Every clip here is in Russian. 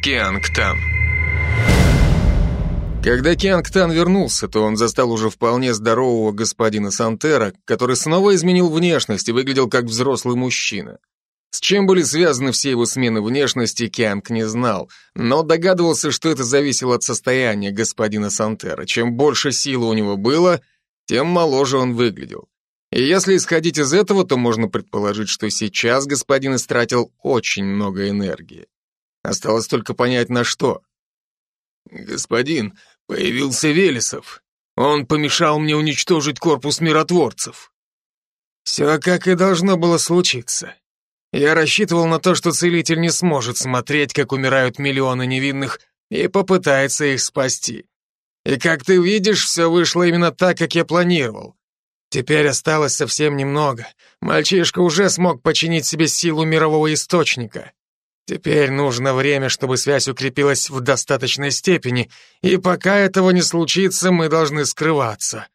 Кианг Тан. Когда Кианг Тан вернулся, то он застал уже вполне здорового господина Сантера, который снова изменил внешность и выглядел как взрослый мужчина. С чем были связаны все его смены внешности, Кианг не знал, но догадывался, что это зависело от состояния господина Сантера. Чем больше силы у него было, тем моложе он выглядел. И если исходить из этого, то можно предположить, что сейчас господин истратил очень много энергии. Осталось только понять, на что. «Господин, появился Велесов. Он помешал мне уничтожить корпус миротворцев». «Все как и должно было случиться. Я рассчитывал на то, что целитель не сможет смотреть, как умирают миллионы невинных, и попытается их спасти. И как ты видишь, все вышло именно так, как я планировал. Теперь осталось совсем немного. Мальчишка уже смог починить себе силу мирового источника. Теперь нужно время, чтобы связь укрепилась в достаточной степени, и пока этого не случится, мы должны скрываться.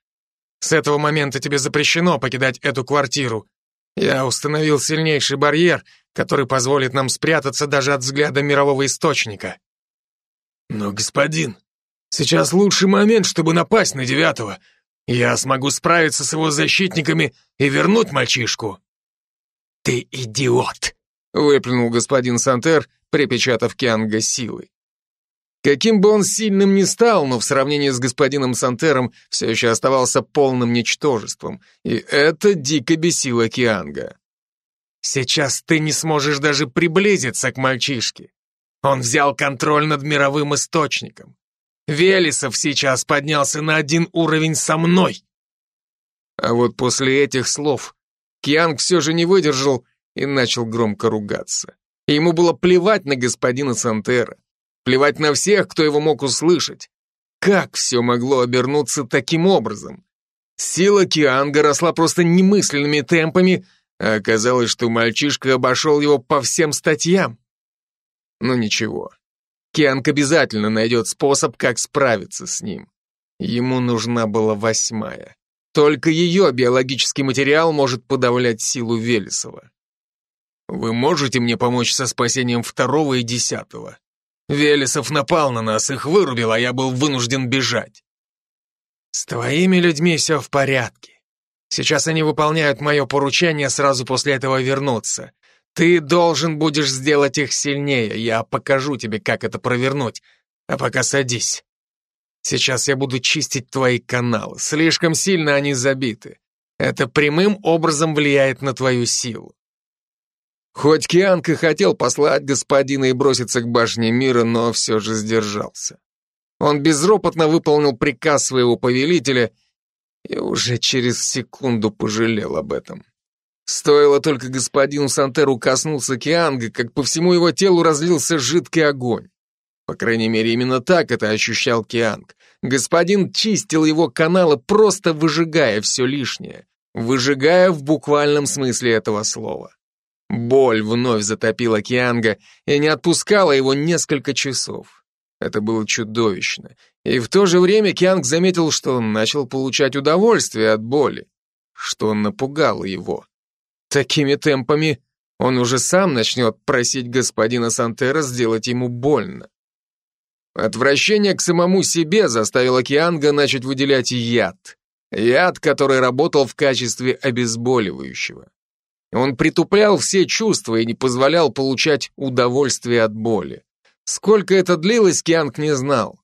С этого момента тебе запрещено покидать эту квартиру. Я установил сильнейший барьер, который позволит нам спрятаться даже от взгляда мирового источника. Но, господин, сейчас лучший момент, чтобы напасть на девятого, я смогу справиться с его защитниками и вернуть мальчишку. Ты идиот, выплюнул господин Сантер, припечатав Кианга силой. Каким бы он сильным ни стал, но в сравнении с господином Сантером все еще оставался полным ничтожеством, и это дико бесило Кианга. «Сейчас ты не сможешь даже приблизиться к мальчишке. Он взял контроль над мировым источником. Велесов сейчас поднялся на один уровень со мной. А вот после этих слов Кианг все же не выдержал и начал громко ругаться. ему было плевать на господина Сантера, плевать на всех, кто его мог услышать. Как все могло обернуться таким образом? Сила Кианга росла просто немысленными темпами, а оказалось, что мальчишка обошел его по всем статьям. Но ничего, Кианг обязательно найдет способ, как справиться с ним. Ему нужна была восьмая. Только ее биологический материал может подавлять силу Велесова. Вы можете мне помочь со спасением второго и десятого? Велесов напал на нас, их вырубил, а я был вынужден бежать. С твоими людьми все в порядке. Сейчас они выполняют мое поручение, сразу после этого вернуться. Ты должен будешь сделать их сильнее. Я покажу тебе, как это провернуть. А пока садись. Сейчас я буду чистить твои каналы. Слишком сильно они забиты. Это прямым образом влияет на твою силу. Хоть Кианг и хотел послать господина и броситься к башне мира, но все же сдержался. Он безропотно выполнил приказ своего повелителя и уже через секунду пожалел об этом. Стоило только господину Сантеру коснуться Кианга, как по всему его телу разлился жидкий огонь. По крайней мере, именно так это ощущал Кианг. Господин чистил его каналы, просто выжигая все лишнее. Выжигая в буквальном смысле этого слова. Боль вновь затопила Кианга и не отпускала его несколько часов. Это было чудовищно. И в то же время Кианг заметил, что он начал получать удовольствие от боли, что напугало его. Такими темпами он уже сам начнет просить господина Сантера сделать ему больно. Отвращение к самому себе заставило Кианга начать выделять яд. Яд, который работал в качестве обезболивающего. Он притуплял все чувства и не позволял получать удовольствие от боли. Сколько это длилось, Кианг не знал.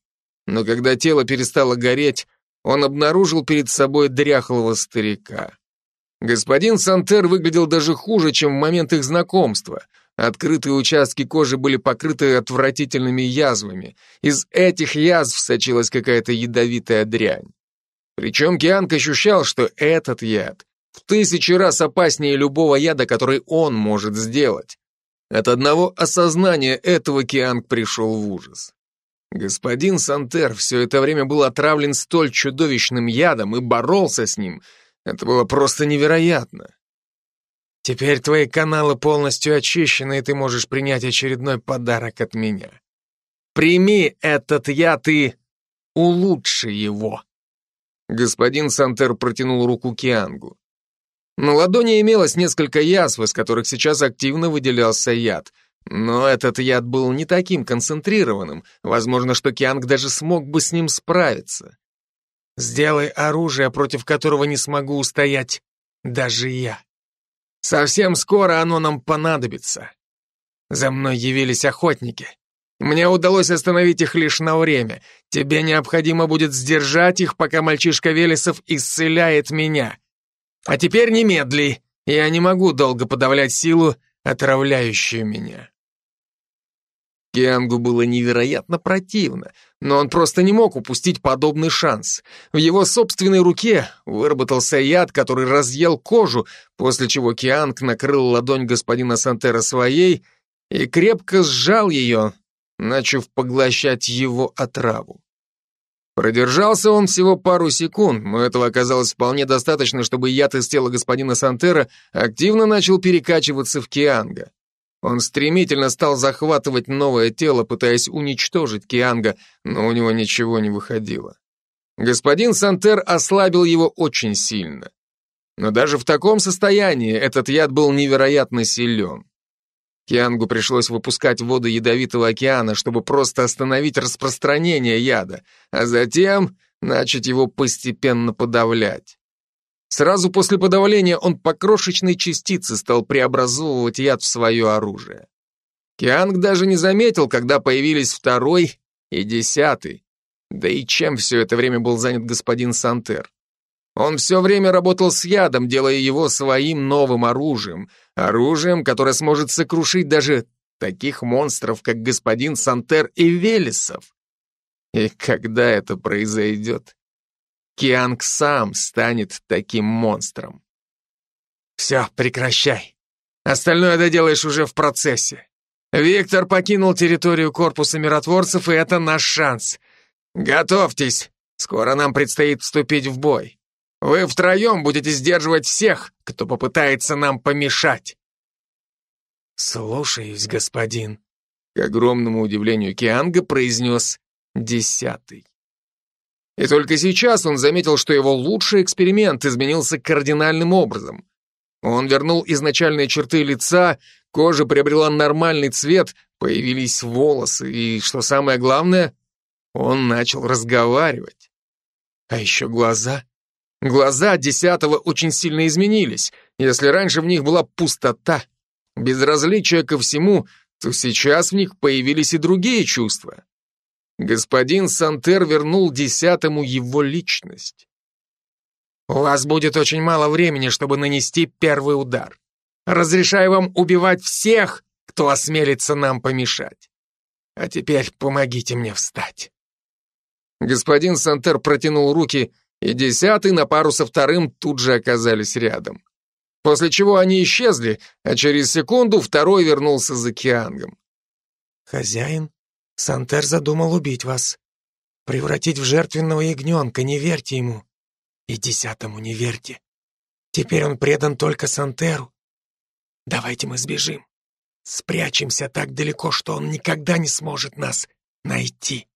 Но когда тело перестало гореть, он обнаружил перед собой дряхлого старика. Господин Сантер выглядел даже хуже, чем в момент их знакомства. Открытые участки кожи были покрыты отвратительными язвами. Из этих язв сочилась какая-то ядовитая дрянь. Причем Кианг ощущал, что этот яд в тысячи раз опаснее любого яда, который он может сделать. От одного осознания этого Кианг пришел в ужас. Господин Сантер все это время был отравлен столь чудовищным ядом и боролся с ним — это было просто невероятно. Теперь твои каналы полностью очищены, и ты можешь принять очередной подарок от меня. Прими этот яд и улучши его. Господин Сантер протянул руку Киангу. На ладони имелось несколько язв, из которых сейчас активно выделялся яд, Но этот яд был не таким концентрированным. Возможно, что Кианг даже смог бы с ним справиться. «Сделай оружие, против которого не смогу устоять даже я. Совсем скоро оно нам понадобится. За мной явились охотники. Мне удалось остановить их лишь на время. Тебе необходимо будет сдержать их, пока мальчишка Велесов исцеляет меня. А теперь немедли. Я не могу долго подавлять силу, отравляющую меня. Киангу было невероятно противно, но он просто не мог упустить подобный шанс. В его собственной руке выработался яд, который разъел кожу, после чего Кианг накрыл ладонь господина Сантера своей и крепко сжал ее, начав поглощать его отраву. Продержался он всего пару секунд, но этого оказалось вполне достаточно, чтобы яд из тела господина Сантера активно начал перекачиваться в Кианга. Он стремительно стал захватывать новое тело, пытаясь уничтожить Кианга, но у него ничего не выходило. Господин Сантер ослабил его очень сильно. Но даже в таком состоянии этот яд был невероятно силен. Киангу пришлось выпускать воды ядовитого океана, чтобы просто остановить распространение яда, а затем начать его постепенно подавлять. Сразу после подавления он по крошечной частице стал преобразовывать яд в свое оружие. Кианг даже не заметил, когда появились второй и десятый. Да и чем все это время был занят господин Сантер? Он все время работал с ядом, делая его своим новым оружием. Оружием, которое сможет сокрушить даже таких монстров, как господин Сантер и Велесов. И когда это произойдет? Кианг сам станет таким монстром. Все, прекращай. Остальное доделаешь уже в процессе. Виктор покинул территорию корпуса миротворцев, и это наш шанс. Готовьтесь, скоро нам предстоит вступить в бой. Вы втроем будете сдерживать всех, кто попытается нам помешать. Слушаюсь, господин, к огромному удивлению Кианга произнес десятый. И только сейчас он заметил, что его лучший эксперимент изменился кардинальным образом. Он вернул изначальные черты лица, кожа приобрела нормальный цвет, появились волосы, и, что самое главное, он начал разговаривать. А еще глаза. Глаза десятого очень сильно изменились. Если раньше в них была пустота, безразличие ко всему, то сейчас в них появились и другие чувства. Господин Сантер вернул десятому его личность. У вас будет очень мало времени, чтобы нанести первый удар. Разрешаю вам убивать всех, кто осмелится нам помешать. А теперь помогите мне встать. Господин Сантер протянул руки, и десятый на пару со вторым тут же оказались рядом. После чего они исчезли, а через секунду второй вернулся за Киангом. «Хозяин?» Сантер задумал убить вас. Превратить в жертвенного ягненка, не верьте ему. И десятому не верьте. Теперь он предан только Сантеру. Давайте мы сбежим. Спрячемся так далеко, что он никогда не сможет нас найти.